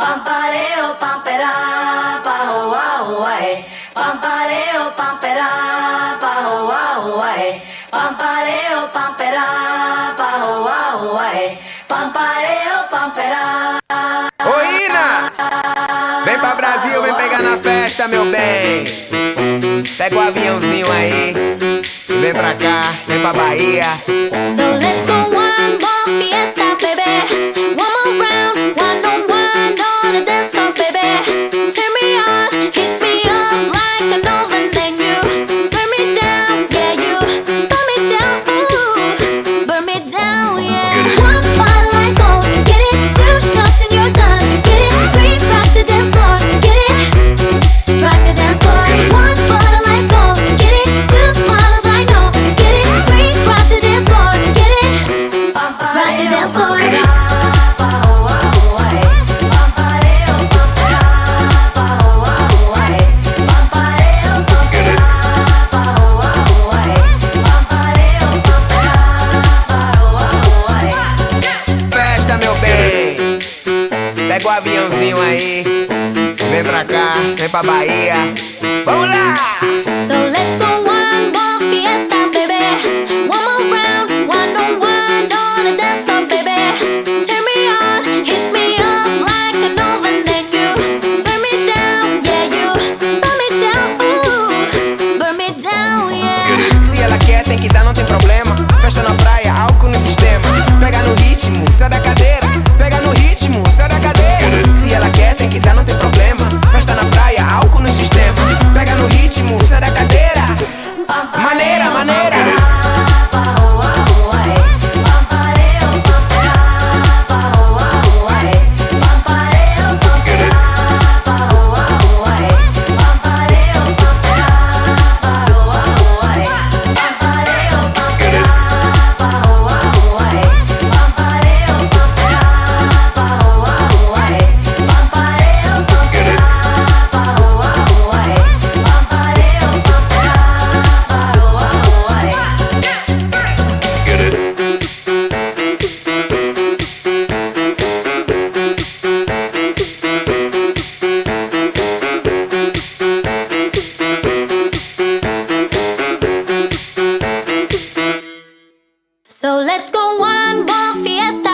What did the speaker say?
Pampareo, pampera, pao, ao, ae. Pampareo, pampera, pao, ao, ae. Pampareo, pampera, o ao, ae. Pampareo, pampera. Ô, Ina! Vem pra Brasil, vem pegar na festa, meu bem. Pega o aviãozinho aí. Vem pra cá, vem pra Bahia. So let's go. aviãozinho aí. Vem pra cá, vem pra Bahia. Vamos lá! So let's go one more fiesta.